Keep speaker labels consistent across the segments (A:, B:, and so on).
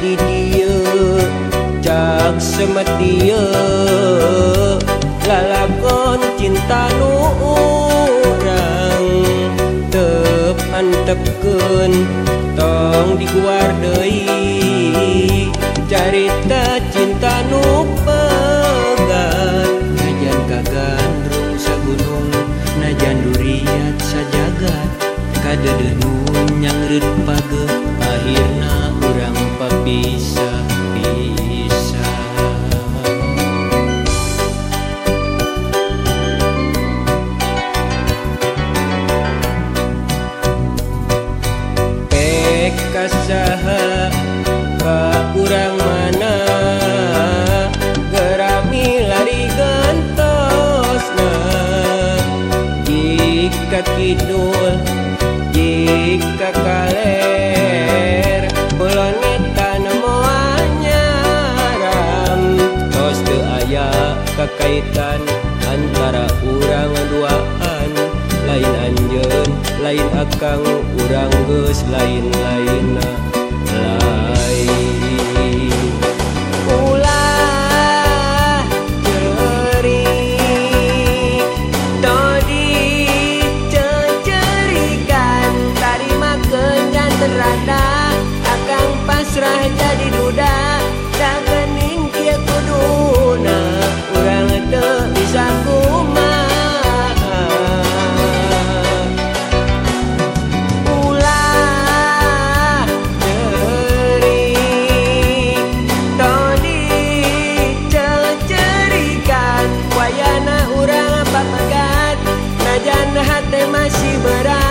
A: di dia Cang semet Lalakon cinta nu orang Tep antepkeun Tong diguar deui Carita cinta nu kasaha ka kurang mana gerami lari gantosna. Jika kidul jika kaler boloneta nemoan nyaram tos teu aya kakaitan. Lain akang urang geus lain-lainna. Lain ulah ceri todi cecerikan tarima kenjan terada akang pasrah jadi duda but I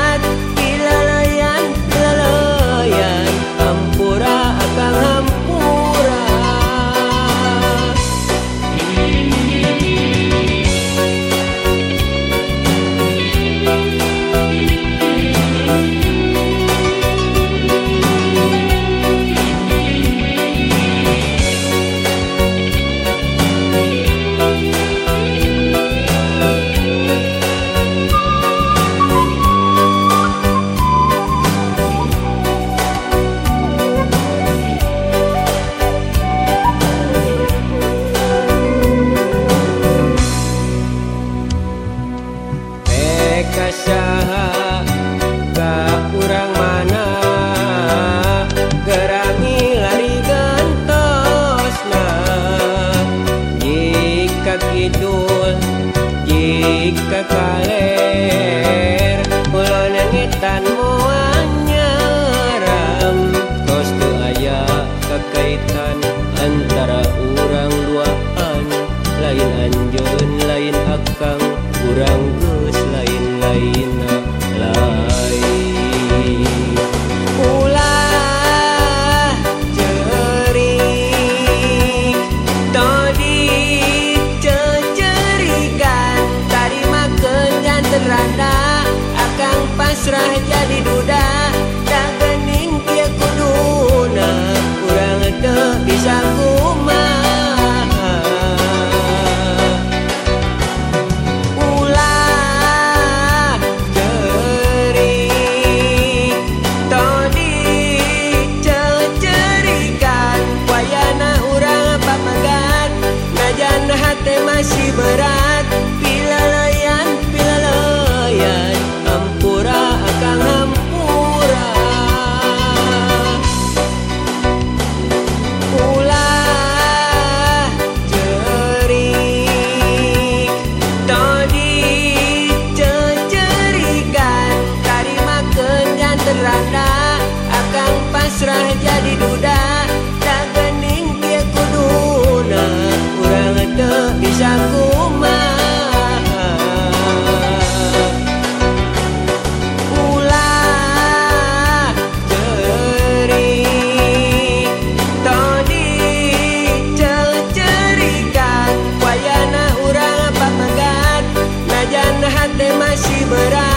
A: balik ke kaler pulau nengetan muanya ram kos tu ayah kekaitan antara dua duaan. Lain anjun lain akang Urang jadi duda. Tak gening kia kuduna kurang itu bisa kuma ulah ceri todi cecerikan. Wayana urang pamagan najan hati masih berat. but I